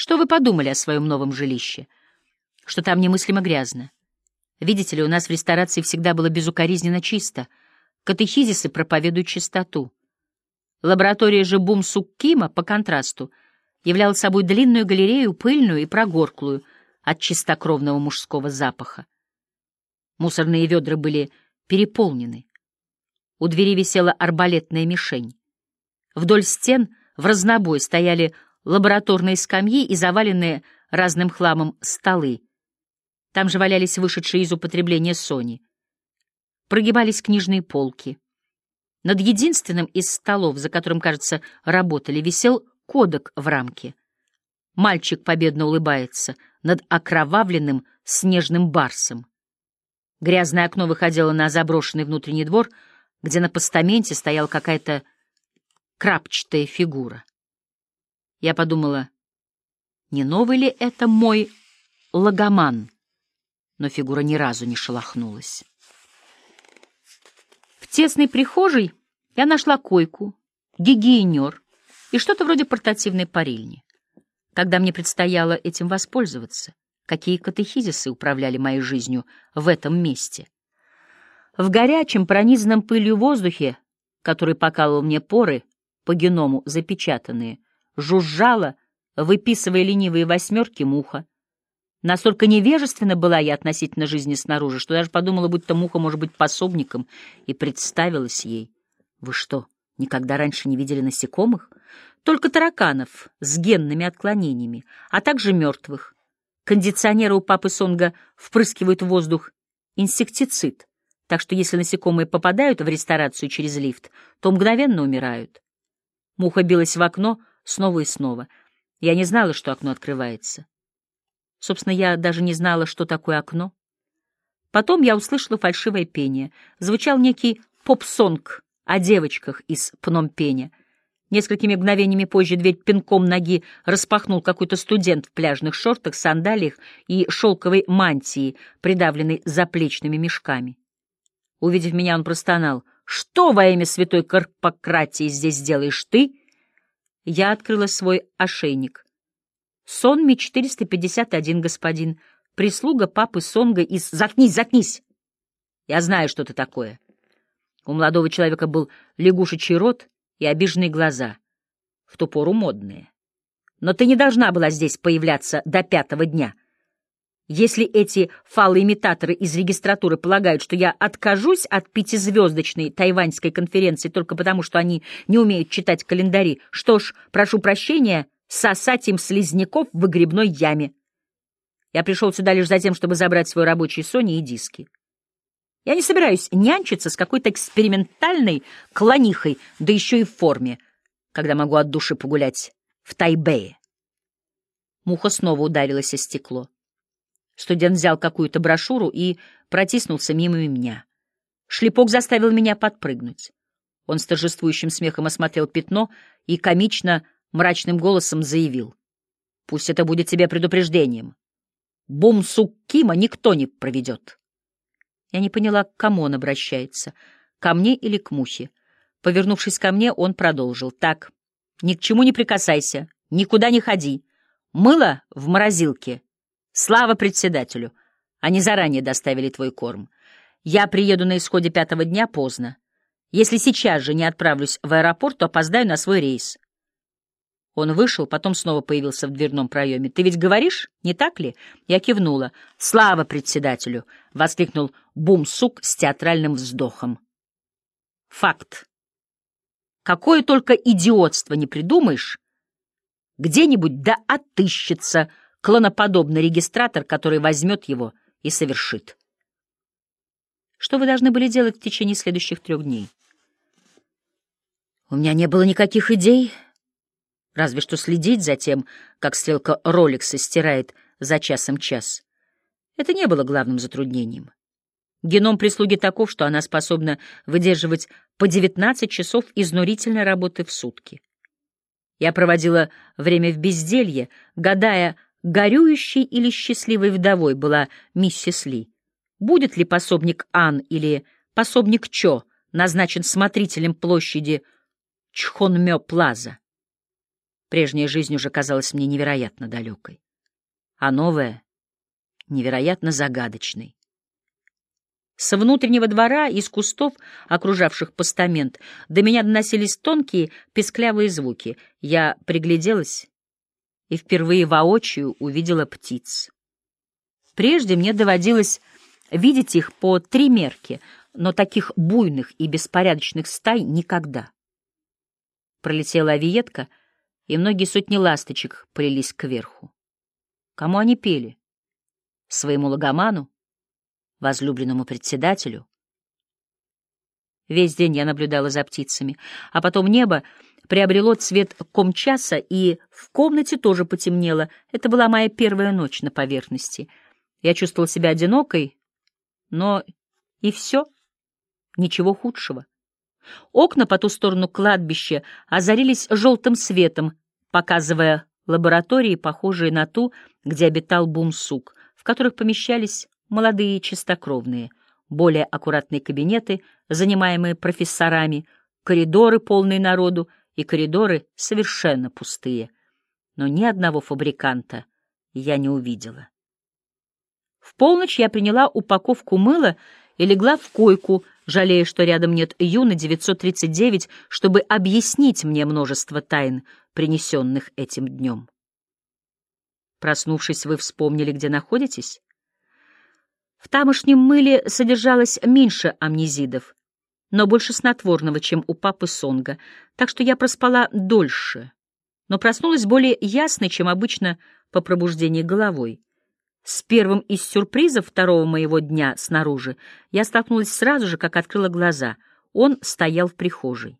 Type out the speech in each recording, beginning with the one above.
Что вы подумали о своем новом жилище? Что там немыслимо грязно. Видите ли, у нас в ресторации всегда было безукоризненно чисто. Катехизисы проповедуют чистоту. Лаборатория же Бум-Суккима, по контрасту, являла собой длинную галерею, пыльную и прогорклую, от чистокровного мужского запаха. Мусорные ведра были переполнены. У двери висела арбалетная мишень. Вдоль стен в разнобой стояли лабораторные скамьи и заваленные разным хламом столы. Там же валялись вышедшие из употребления Сони. Прогибались книжные полки. Над единственным из столов, за которым, кажется, работали, висел кодек в рамке. Мальчик победно улыбается над окровавленным снежным барсом. Грязное окно выходило на заброшенный внутренний двор, где на постаменте стояла какая-то крапчатая фигура. Я подумала, не новый ли это мой логоман? Но фигура ни разу не шелохнулась. В тесной прихожей я нашла койку, гигиенер и что-то вроде портативной парильни. Когда мне предстояло этим воспользоваться, какие катехизисы управляли моей жизнью в этом месте? В горячем, пронизанном пылью воздухе, который покалывал мне поры, по геному запечатанные, жужжала, выписывая ленивые восьмерки муха. Настолько невежественно была я относительно жизни снаружи, что даже подумала, будто муха может быть пособником, и представилась ей. Вы что, никогда раньше не видели насекомых? Только тараканов с генными отклонениями, а также мертвых. Кондиционеры у папы Сонга впрыскивают в воздух инсектицид, так что если насекомые попадают в ресторацию через лифт, то мгновенно умирают. Муха билась в окно снова и снова. Я не знала, что окно открывается. Собственно, я даже не знала, что такое окно. Потом я услышала фальшивое пение. Звучал некий поп-сонг о девочках из Пномпеня. Несколькими мгновениями позже дверь пинком ноги распахнул какой-то студент в пляжных шортах, сандалиях и шелковой мантии, придавленной заплечными мешками. Увидев меня, он простонал. «Что во имя святой Карпократии здесь делаешь ты?» Я открыла свой ошейник. Сонми 451, господин. Прислуга папы Сонга из... Заткнись, заткнись! Я знаю, что это такое. У молодого человека был лягушечий рот и обиженные глаза, в ту пору модные. Но ты не должна была здесь появляться до пятого дня. Если эти фалоимитаторы из регистратуры полагают, что я откажусь от пятизвездочной тайваньской конференции только потому, что они не умеют читать календари, что ж, прошу прощения, сосать им слизняков в выгребной яме. Я пришел сюда лишь за тем, чтобы забрать свой рабочий Сони и диски. Я не собираюсь нянчиться с какой-то экспериментальной клонихой, да еще и в форме, когда могу от души погулять в Тайбэе. Муха снова ударилась о стекло. Студент взял какую-то брошюру и протиснулся мимо меня. Шлепок заставил меня подпрыгнуть. Он с торжествующим смехом осмотрел пятно и комично, мрачным голосом заявил. «Пусть это будет тебе предупреждением. Бум-сук Кима никто не проведет». Я не поняла, к кому он обращается, ко мне или к мухе. Повернувшись ко мне, он продолжил. «Так, ни к чему не прикасайся, никуда не ходи. Мыло в морозилке» Слава председателю! Они заранее доставили твой корм. Я приеду на исходе пятого дня поздно. Если сейчас же не отправлюсь в аэропорт, то опоздаю на свой рейс. Он вышел, потом снова появился в дверном проеме. «Ты ведь говоришь, не так ли?» Я кивнула. «Слава председателю!» — воскликнул Бум-Сук с театральным вздохом. «Факт. Какое только идиотство не придумаешь, где-нибудь да отыщется!» Клоноподобный регистратор, который возьмет его и совершит. Что вы должны были делать в течение следующих трех дней? У меня не было никаких идей, разве что следить за тем, как стрелка Роликса стирает за часом час. Это не было главным затруднением. Геном прислуги таков, что она способна выдерживать по 19 часов изнурительной работы в сутки. Я проводила время в безделье, гадая, горюющей или счастливой вдовой была миссис Ли? Будет ли пособник Ан или пособник Чо назначен смотрителем площади Чхонмё-Плаза? Прежняя жизнь уже казалась мне невероятно далекой, а новая — невероятно загадочной. С внутреннего двора, из кустов, окружавших постамент, до меня доносились тонкие песклявые звуки. Я пригляделась и впервые воочию увидела птиц. Прежде мне доводилось видеть их по три мерки, но таких буйных и беспорядочных стай никогда. Пролетела авиетка, и многие сотни ласточек полились кверху. Кому они пели? Своему логоману? возлюбленному председателю. Весь день я наблюдала за птицами, а потом небо приобрело цвет комчаса, и в комнате тоже потемнело. Это была моя первая ночь на поверхности. Я чувствовала себя одинокой, но и все, ничего худшего. Окна по ту сторону кладбища озарились желтым светом, показывая лаборатории, похожие на ту, где обитал Бумсук, в которых помещались молодые чистокровные, более аккуратные кабинеты, занимаемые профессорами, коридоры, полные народу, и коридоры совершенно пустые. Но ни одного фабриканта я не увидела. В полночь я приняла упаковку мыла и легла в койку, жалея, что рядом нет Юны 939, чтобы объяснить мне множество тайн, принесенных этим днем. Проснувшись, вы вспомнили, где находитесь? В тамошнем мыле содержалось меньше амнезидов, но больше снотворного, чем у папы Сонга, так что я проспала дольше, но проснулась более ясной, чем обычно по пробуждении головой. С первым из сюрпризов второго моего дня снаружи я столкнулась сразу же, как открыла глаза. Он стоял в прихожей.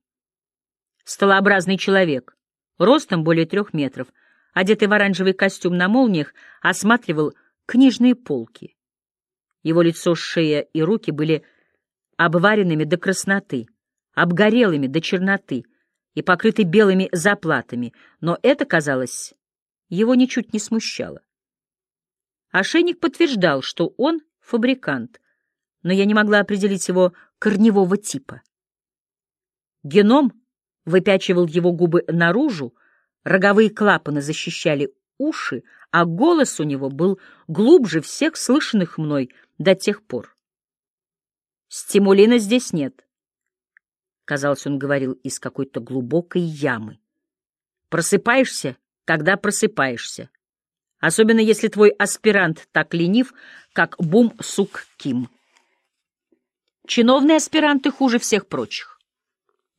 Столообразный человек, ростом более трех метров, одетый в оранжевый костюм на молниях, осматривал книжные полки. Его лицо, шея и руки были обваренными до красноты, обгорелыми до черноты и покрыты белыми заплатами, но это, казалось, его ничуть не смущало. Ошейник подтверждал, что он фабрикант, но я не могла определить его корневого типа. Геном выпячивал его губы наружу, роговые клапаны защищали уши, а голос у него был глубже всех слышанных мной — до тех пор. Стимулина здесь нет. Казалось, он говорил из какой-то глубокой ямы. Просыпаешься, когда просыпаешься. Особенно если твой аспирант так ленив, как Бум Сук Ким. Чиновные аспиранты хуже всех прочих.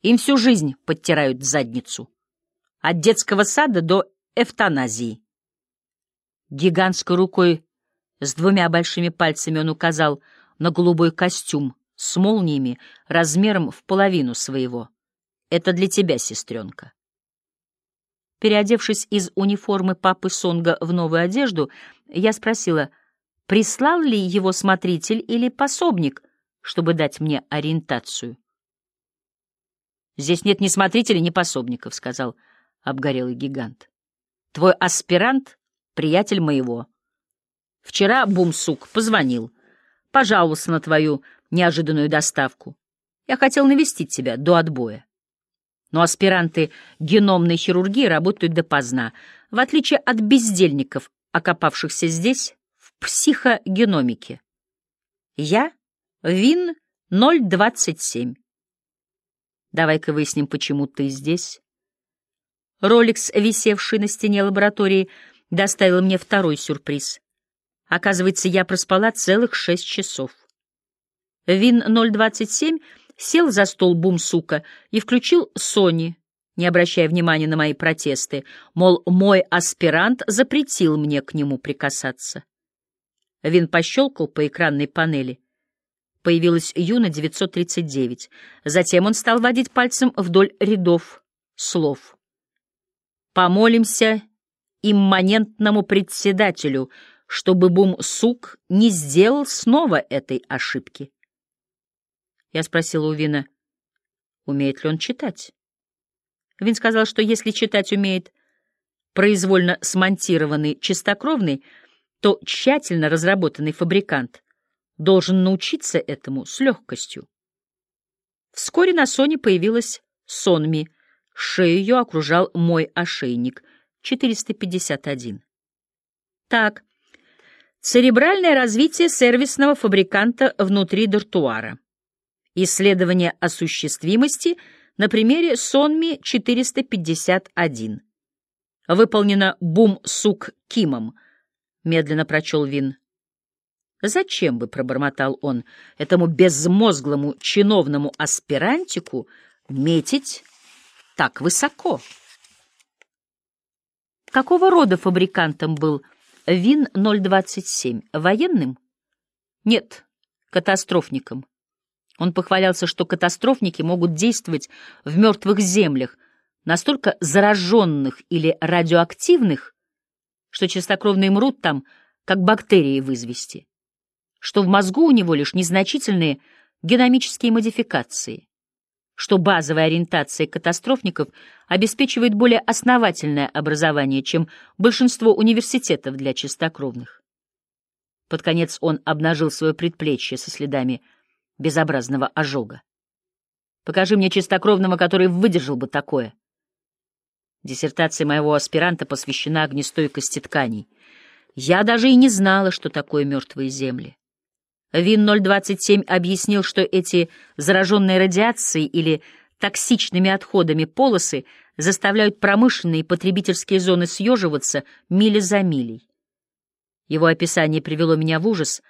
Им всю жизнь подтирают задницу. От детского сада до эвтаназии. Гигантской рукой с двумя большими пальцами он указал на голубой костюм с молниями размером в половину своего. «Это для тебя, сестренка». Переодевшись из униформы папы Сонга в новую одежду, я спросила, прислал ли его смотритель или пособник, чтобы дать мне ориентацию. «Здесь нет ни смотрителей, ни пособников», — сказал обгорелый гигант. «Твой аспирант — приятель моего». Вчера Бумсук позвонил, пожаловался на твою неожиданную доставку. Я хотел навестить тебя до отбоя. Но аспиранты геномной хирургии работают допоздна, в отличие от бездельников, окопавшихся здесь, в психогеномике. Я — ВИН 027. Давай-ка выясним, почему ты здесь. Роликс, висевший на стене лаборатории, доставил мне второй сюрприз. Оказывается, я проспала целых шесть часов. Вин 027 сел за стол бумсука и включил Сони, не обращая внимания на мои протесты, мол, мой аспирант запретил мне к нему прикасаться. Вин пощелкал по экранной панели. Появилась Юна 939. Затем он стал водить пальцем вдоль рядов слов. «Помолимся имманентному председателю», чтобы Бум-Сук не сделал снова этой ошибки. Я спросила у Вина, умеет ли он читать. Вин сказал, что если читать умеет произвольно смонтированный чистокровный, то тщательно разработанный фабрикант должен научиться этому с легкостью. Вскоре на Соне появилась Сонми, Шею ее окружал мой ошейник. 451. Так. Церебральное развитие сервисного фабриканта внутри дартуара. Исследование осуществимости на примере Сонми 451. Выполнено Бум-Сук Кимом, медленно прочел Вин. «Зачем бы, — пробормотал он, — этому безмозглому чиновному аспирантику метить так высоко?» Какого рода фабрикантом был ВИН-027? Военным? Нет, катастрофником. Он похвалялся, что катастрофники могут действовать в мертвых землях, настолько зараженных или радиоактивных, что чистокровные мрут там, как бактерии в извести, что в мозгу у него лишь незначительные геномические модификации что базовая ориентация катастрофников обеспечивает более основательное образование, чем большинство университетов для чистокровных. Под конец он обнажил свое предплечье со следами безобразного ожога. «Покажи мне чистокровного, который выдержал бы такое». Диссертация моего аспиранта посвящена огнестойкости тканей. Я даже и не знала, что такое мертвые земли. ВИН-027 объяснил, что эти зараженные радиацией или токсичными отходами полосы заставляют промышленные и потребительские зоны съеживаться мили за милей. Его описание привело меня в ужас,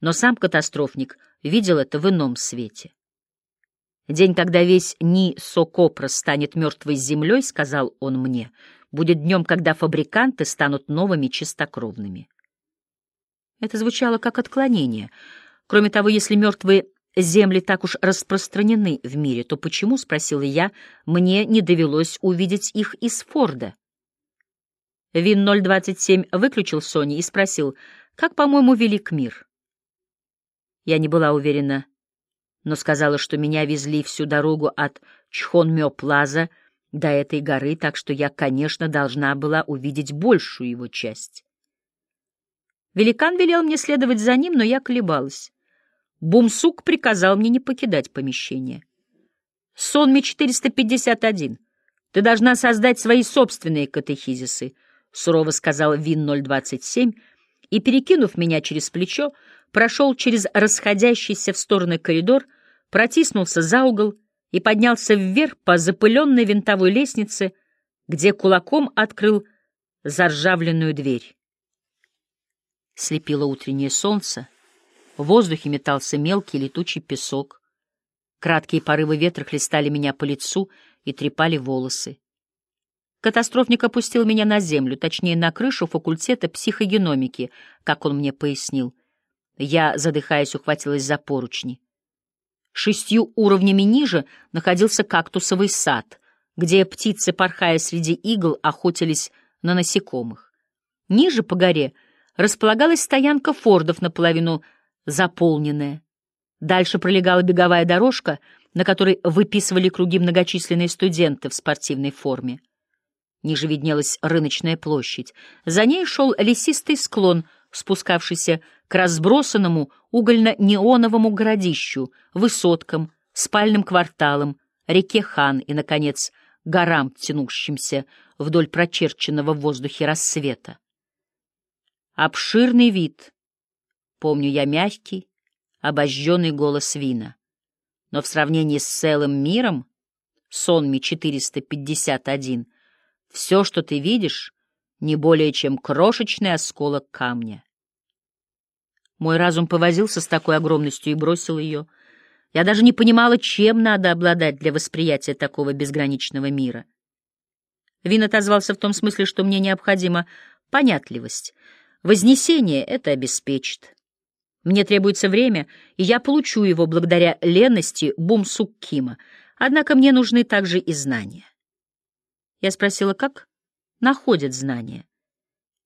но сам катастрофник видел это в ином свете. «День, когда весь Ни-Сокопрос станет мертвой землей, — сказал он мне, — будет днем, когда фабриканты станут новыми чистокровными». Это звучало как отклонение — Кроме того, если мертвые земли так уж распространены в мире, то почему, — спросила я, — мне не довелось увидеть их из Форда? Вин 027 выключил Сони и спросил, как, по-моему, велик мир. Я не была уверена, но сказала, что меня везли всю дорогу от Чхонмё-Плаза до этой горы, так что я, конечно, должна была увидеть большую его часть. Великан велел мне следовать за ним, но я колебалась. Бумсук приказал мне не покидать помещение. «Сонми 451. Ты должна создать свои собственные катехизисы», — сурово сказал Вин 027, и, перекинув меня через плечо, прошел через расходящийся в стороны коридор, протиснулся за угол и поднялся вверх по запыленной винтовой лестнице, где кулаком открыл заржавленную дверь. Слепило утреннее солнце, в воздухе метался мелкий летучий песок. Краткие порывы ветра хлестали меня по лицу и трепали волосы. Катастрофник опустил меня на землю, точнее, на крышу факультета психогеномики, как он мне пояснил. Я, задыхаясь, ухватилась за поручни. Шестью уровнями ниже находился кактусовый сад, где птицы, порхая среди игл, охотились на насекомых. Ниже по горе располагалась стоянка фордов наполовину заполненная. Дальше пролегала беговая дорожка, на которой выписывали круги многочисленные студенты в спортивной форме. Ниже виднелась рыночная площадь. За ней шел лесистый склон, спускавшийся к разбросанному угольно-неоновому городищу, высоткам, спальным кварталам, реке Хан и, наконец, горам, тянущимся вдоль прочерченного в воздухе рассвета. Обширный вид Помню я мягкий, обожженный голос Вина. Но в сравнении с целым миром, сонми 451, все, что ты видишь, не более чем крошечный осколок камня. Мой разум повозился с такой огромностью и бросил ее. Я даже не понимала, чем надо обладать для восприятия такого безграничного мира. Вин отозвался в том смысле, что мне необходима понятливость. Вознесение это обеспечит. Мне требуется время, и я получу его благодаря ленности Бумсуккима, однако мне нужны также и знания. Я спросила, как находят знания.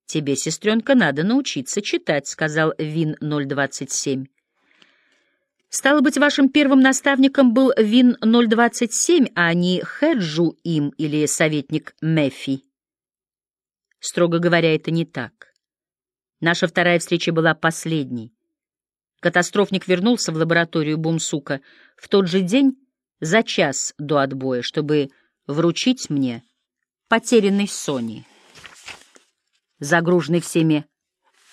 «Тебе, сестренка, надо научиться читать», — сказал Вин-027. «Стало быть, вашим первым наставником был Вин-027, а не Хэджу им или советник Мэфи?» Строго говоря, это не так. Наша вторая встреча была последней. Катастрофник вернулся в лабораторию Бумсука в тот же день за час до отбоя, чтобы вручить мне потерянный Сони, загруженный всеми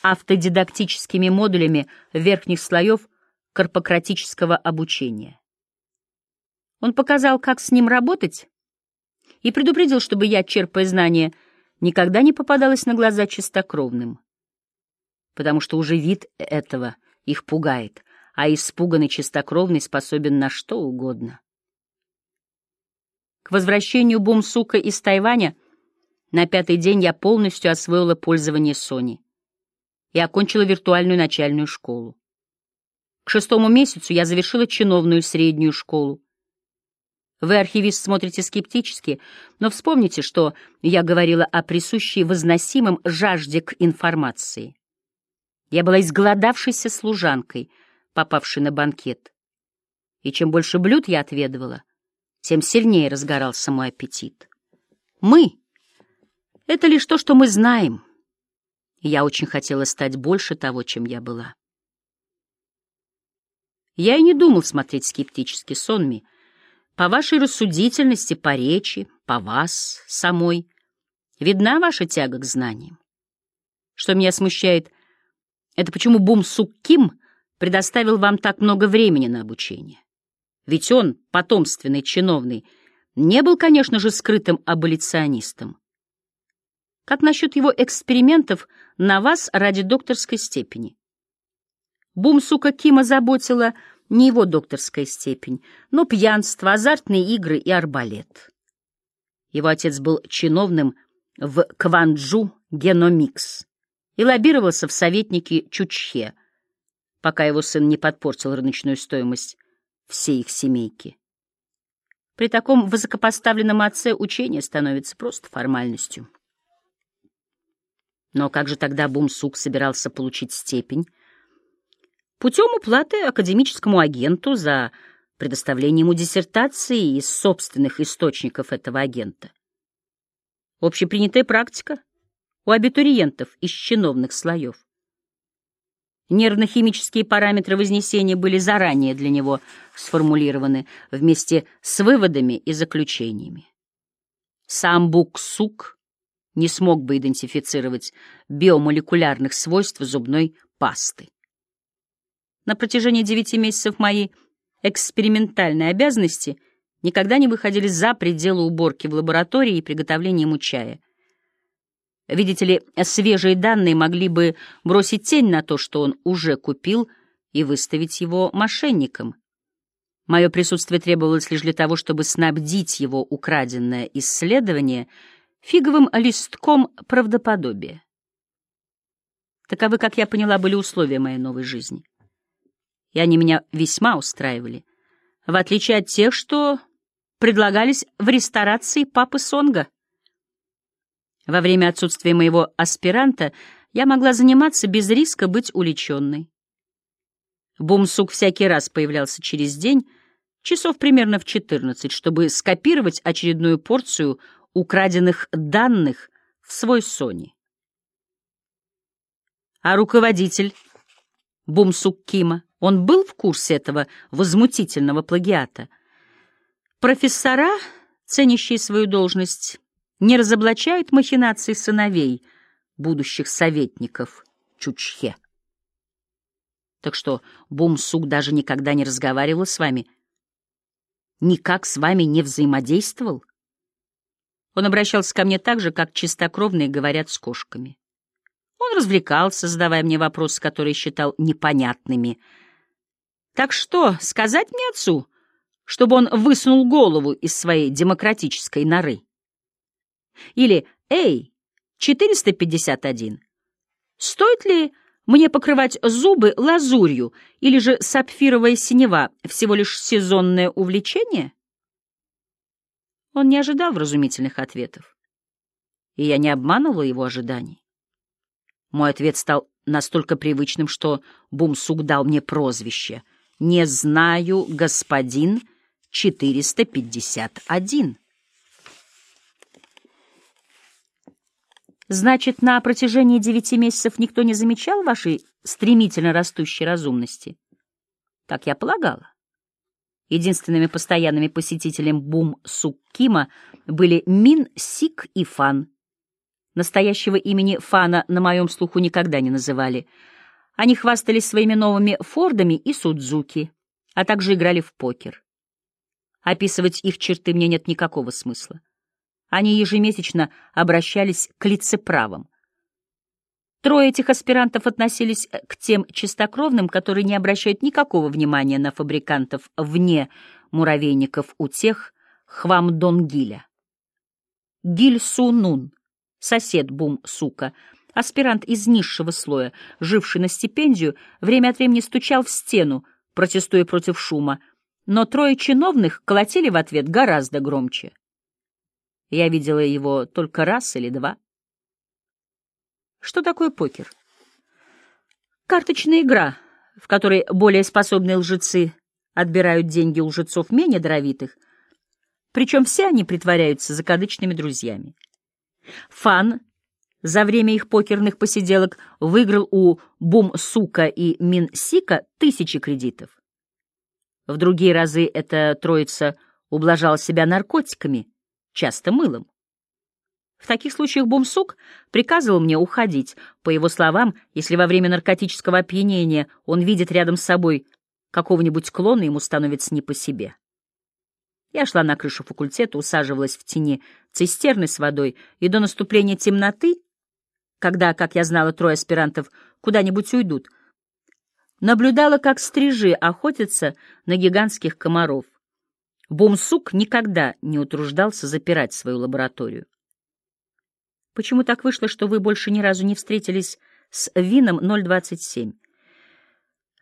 автодидактическими модулями верхних слоев корпократического обучения. Он показал, как с ним работать, и предупредил, чтобы я, черпая знания, никогда не попадалась на глаза чистокровным, потому что уже вид этого их пугает, а испуганный чистокровный способен на что угодно. К возвращению Бумсука из Тайваня на пятый день я полностью освоила пользование Sony и окончила виртуальную начальную школу. К шестому месяцу я завершила чиновную среднюю школу. Вы, архивист, смотрите скептически, но вспомните, что я говорила о присущей возносимом жажде к информации. Я была изголодавшейся служанкой, попавшей на банкет. И чем больше блюд я отведывала, тем сильнее разгорался мой аппетит. Мы — это лишь то, что мы знаем. Я очень хотела стать больше того, чем я была. Я и не думал смотреть скептически, Сонми. По вашей рассудительности, по речи, по вас самой, видна ваша тяга к знаниям. Что меня смущает, это почему Бум Сук Ким предоставил вам так много времени на обучение. Ведь он, потомственный чиновный, не был, конечно же, скрытым аболиционистом. Как насчет его экспериментов на вас ради докторской степени? Бум, сука, Кима заботила не его докторская степень, но пьянство, азартные игры и арбалет. Его отец был чиновным в Кванджу Геномикс и лоббировался в советнике Чучхе, пока его сын не подпортил рыночную стоимость всей их семейки. При таком высокопоставленном отце учение становится просто формальностью. Но как же тогда Бумсук собирался получить степень, путем уплаты академическому агенту за предоставление ему диссертации из собственных источников этого агента. Общепринятая практика у абитуриентов из чиновных слоев. Нервно-химические параметры вознесения были заранее для него сформулированы вместе с выводами и заключениями. Сам Буксук не смог бы идентифицировать биомолекулярных свойств зубной пасты. На протяжении девяти месяцев мои экспериментальные обязанности никогда не выходили за пределы уборки в лаборатории и приготовления ему чая. Видите ли, свежие данные могли бы бросить тень на то, что он уже купил, и выставить его мошенником. Мое присутствие требовалось лишь для того, чтобы снабдить его украденное исследование фиговым листком правдоподобия. Таковы, как я поняла, были условия моей новой жизни и они меня весьма устраивали, в отличие от тех, что предлагались в ресторации Папы Сонга. Во время отсутствия моего аспиранта я могла заниматься без риска быть уличенной. Бумсук всякий раз появлялся через день, часов примерно в 14, чтобы скопировать очередную порцию украденных данных в свой Сони. А руководитель Бумсук Кима он был в курсе этого возмутительного плагиата. Профессора, ценящие свою должность, не разоблачают махинации сыновей, будущих советников Чучхе. Так что Бумсук даже никогда не разговаривал с вами, никак с вами не взаимодействовал? Он обращался ко мне так же, как чистокровные говорят с кошками. Он развлекался, задавая мне вопросы, которые считал непонятными — так что, сказать мне отцу, чтобы он высунул голову из своей демократической норы? Или, эй, 451, стоит ли мне покрывать зубы лазурью или же сапфировая синева всего лишь сезонное увлечение? Он не ожидал вразумительных ответов, и я не обманывала его ожиданий. Мой ответ стал настолько привычным, что Бумсук дал мне прозвище — «Не знаю, господин 451». Значит, на протяжении девяти месяцев никто не замечал вашей стремительно растущей разумности? Так я полагала. Единственными постоянными посетителями Бум Сук Кима были Мин Сик и Фан. Настоящего имени Фана на моем слуху никогда не называли. Они хвастались своими новыми Фордами и Судзуки, а также играли в покер. Описывать их черты мне нет никакого смысла. Они ежемесячно обращались к лицеправам. Трое этих аспирантов относились к тем чистокровным, которые не обращают никакого внимания на фабрикантов вне муравейников у тех Хвамдонгиля. Гиль Сунун, сосед Бум-Сука, аспирант из низшего слоя, живший на стипендию, время от времени стучал в стену, протестуя против шума, но трое чиновных колотили в ответ гораздо громче. Я видела его только раз или два. Что такое покер? Карточная игра, в которой более способные лжецы отбирают деньги у лжецов менее даровитых, причем все они притворяются закадычными друзьями. Фан за время их покерных посиделок выиграл у Бум-Сука и Мин-Сика тысячи кредитов. В другие разы эта троица ублажала себя наркотиками, часто мылом. В таких случаях Бумсук приказывал мне уходить. По его словам, если во время наркотического опьянения он видит рядом с собой какого-нибудь клона, ему становится не по себе. Я шла на крышу факультета, усаживалась в тени цистерны с водой, и до наступления темноты, когда, как я знала, трое аспирантов куда-нибудь уйдут, наблюдала, как стрижи охотятся на гигантских комаров. Бумсук никогда не утруждался запирать свою лабораторию. Почему так вышло, что вы больше ни разу не встретились с Вином 027?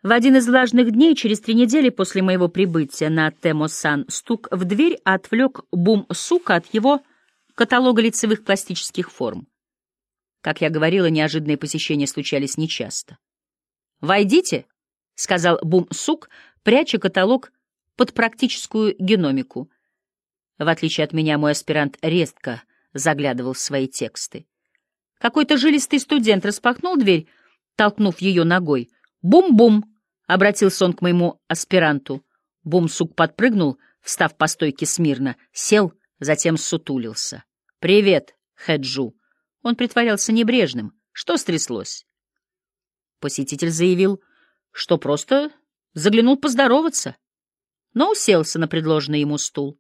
В один из влажных дней, через три недели после моего прибытия на Темосан, стук в дверь отвлек Бум-Сука от его каталога лицевых пластических форм. Как я говорила, неожиданные посещения случались нечасто. «Войдите», — сказал Бум-Сук, пряча каталог под практическую геномику. В отличие от меня, мой аспирант резко — заглядывал в свои тексты. Какой-то жилистый студент распахнул дверь, толкнув ее ногой. «Бум-бум!» — обратился он к моему аспиранту. Бум-сук подпрыгнул, встав по стойке смирно, сел, затем сутулился. «Привет, Хэджу!» Он притворялся небрежным. Что стряслось? Посетитель заявил, что просто заглянул поздороваться, но уселся на предложенный ему стул.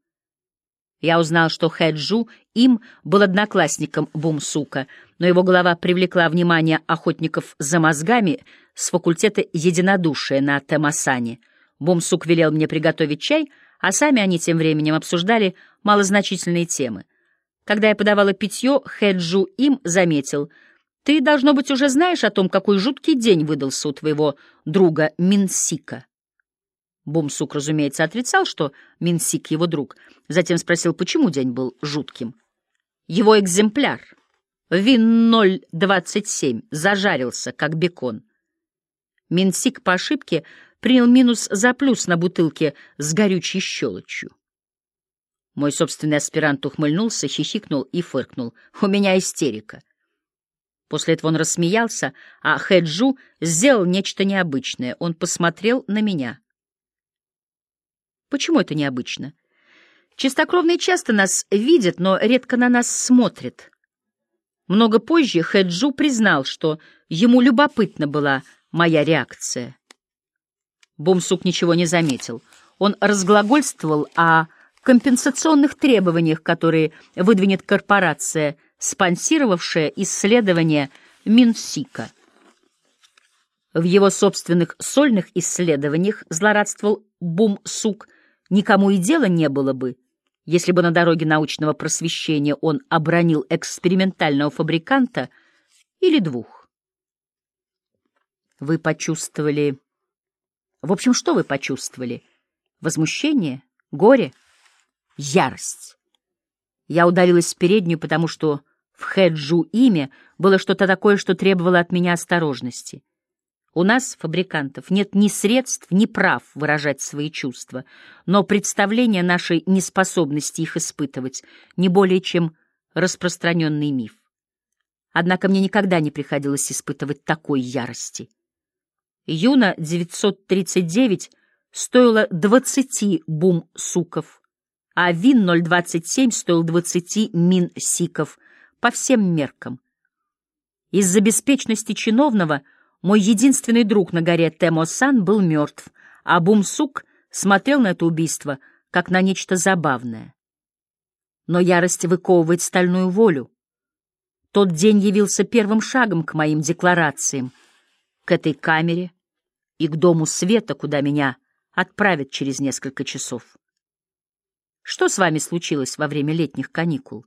Я узнал, что Хэджу им был одноклассником Бумсука, но его голова привлекла внимание охотников за мозгами с факультета единодушия на Темасане. Бумсук велел мне приготовить чай, а сами они тем временем обсуждали малозначительные темы. Когда я подавала питье, Хэджу им заметил, «Ты, должно быть, уже знаешь о том, какой жуткий день выдался у твоего друга Минсика». Бумсук, разумеется, отрицал, что Минсик его друг. Затем спросил, почему день был жутким. Его экземпляр, Вин 027, зажарился, как бекон. Минсик по ошибке принял минус за плюс на бутылке с горючей щелочью. Мой собственный аспирант ухмыльнулся, хихикнул и фыркнул. «У меня истерика». После этого он рассмеялся, а Хэджу сделал нечто необычное. Он посмотрел на меня — Почему это необычно? Чистокровные часто нас видят, но редко на нас смотрят. Много позже Хэджу признал, что ему любопытна была моя реакция. Бумсук ничего не заметил. Он разглагольствовал о компенсационных требованиях, которые выдвинет корпорация, спонсировавшая исследование Минсика. В его собственных сольных исследованиях злорадствовал Бумсук, Никому и дела не было бы, если бы на дороге научного просвещения он обронил экспериментального фабриканта или двух. Вы почувствовали... В общем, что вы почувствовали? Возмущение? Горе? Ярость? Я удалилась в переднюю, потому что в Хэджу имя было что-то такое, что требовало от меня осторожности. У нас, фабрикантов, нет ни средств, ни прав выражать свои чувства, но представление нашей неспособности их испытывать не более чем распространенный миф. Однако мне никогда не приходилось испытывать такой ярости. Юна 939 стоило 20 бум-суков, а вин 0,27 стоил 20 мин-сиков по всем меркам. Из-за беспечности чиновного мой единственный друг на горе Темо-сан был мертв, а бум-сук смотрел на это убийство как на нечто забавное. Но ярость выковывает стальную волю. Тот день явился первым шагом к моим декларациям, к этой камере и к дому света, куда меня отправят через несколько часов. Что с вами случилось во время летних каникул?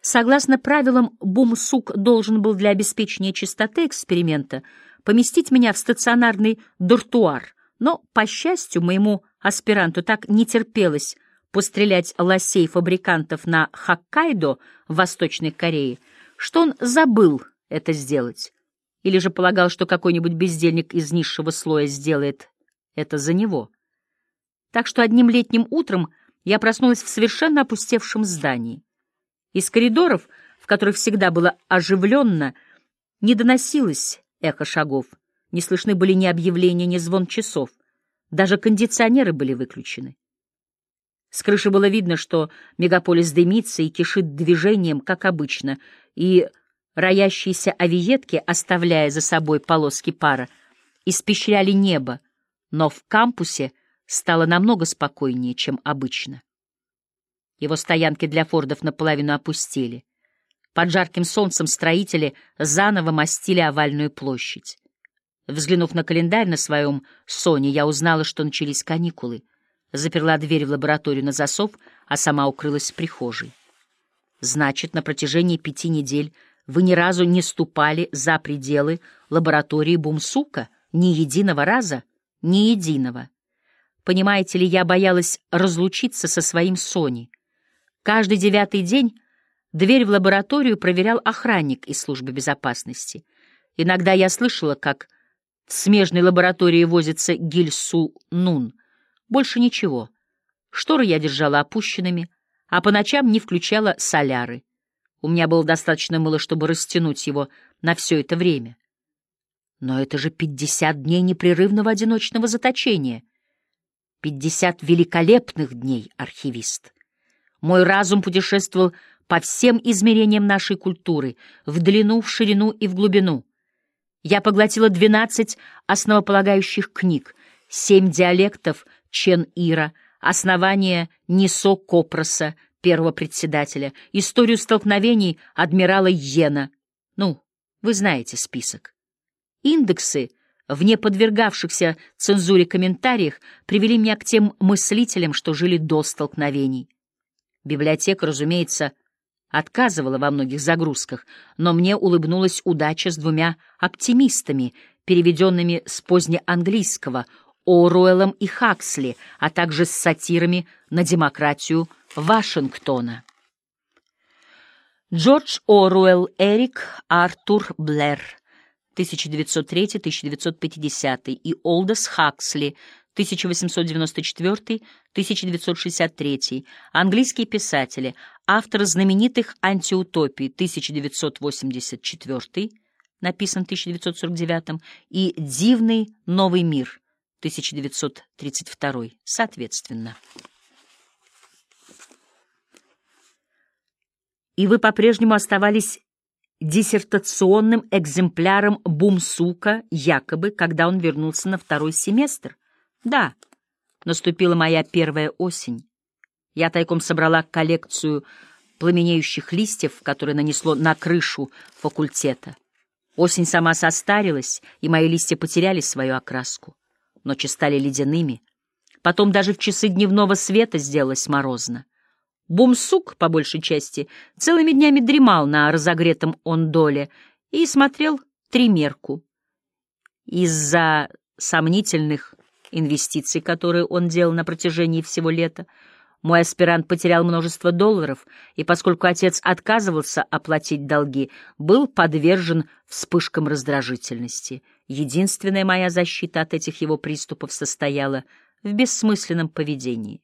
Согласно правилам, Бумсук должен был для обеспечения чистоты эксперимента поместить меня в стационарный дуртуар, но, по счастью, моему аспиранту так не терпелось пострелять лосей фабрикантов на Хоккайдо в Восточной Корее, что он забыл это сделать, или же полагал, что какой-нибудь бездельник из низшего слоя сделает это за него. Так что одним летним утром я проснулась в совершенно опустевшем здании. Из коридоров, в которых всегда было оживленно, не доносилось эхо шагов, не слышны были ни объявления, ни звон часов. Даже кондиционеры были выключены. С крыши было видно, что мегаполис дымится и кишит движением, как обычно, и роящиеся авиетки, оставляя за собой полоски пара, испещряли небо, но в кампусе стало намного спокойнее, чем обычно. Его стоянки для фордов наполовину опустели. Под жарким солнцем строители заново мастили овальную площадь. Взглянув на календарь на своем соне, я узнала, что начались каникулы. Заперла дверь в лабораторию на засов, а сама укрылась в прихожей. Значит, на протяжении пяти недель вы ни разу не ступали за пределы лаборатории Бумсука? Ни единого раза? Ни единого. Понимаете ли, я боялась разлучиться со своим Сони. Каждый девятый день дверь в лабораторию проверял охранник из службы безопасности. Иногда я слышала, как в смежной лаборатории возится Гильсу Нун. Больше ничего. Шторы я держала опущенными, а по ночам не включала соляры. У меня было достаточно мыла, чтобы растянуть его на все это время. Но это же пятьдесят дней непрерывного одиночного заточения. Пятьдесят великолепных дней, архивист. Мой разум путешествовал по всем измерениям нашей культуры, в длину, в ширину и в глубину. Я поглотила двенадцать основополагающих книг, семь диалектов Чен-Ира, основание Нисо Копроса, первого председателя, историю столкновений адмирала Йена. Ну, вы знаете список. Индексы в неподвергавшихся цензуре комментариях привели меня к тем мыслителям, что жили до столкновений. Библиотека, разумеется, отказывала во многих загрузках, но мне улыбнулась удача с двумя оптимистами, переведенными с позднеанглийского Оруэллом и Хаксли, а также с сатирами на демократию Вашингтона. Джордж Оруэлл, Эрик Артур Блэр, 1903-1950 и Олдос Хаксли, 1894-1963, английские писатели, автор знаменитых антиутопий 1984, написан в 1949, и «Дивный новый мир» 1932, соответственно. И вы по-прежнему оставались диссертационным экземпляром Бумсука, якобы, когда он вернулся на второй семестр? Да, наступила моя первая осень. Я тайком собрала коллекцию пламенеющих листьев, которые нанесло на крышу факультета. Осень сама состарилась, и мои листья потеряли свою окраску. Ночи стали ледяными. Потом даже в часы дневного света сделалось морозно. Бумсук, по большей части, целыми днями дремал на разогретом ондоле и смотрел тримерку. Из-за сомнительных инвестиций, которые он делал на протяжении всего лета, мой аспирант потерял множество долларов, и поскольку отец отказывался оплатить долги, был подвержен вспышкам раздражительности. Единственная моя защита от этих его приступов состояла в бессмысленном поведении.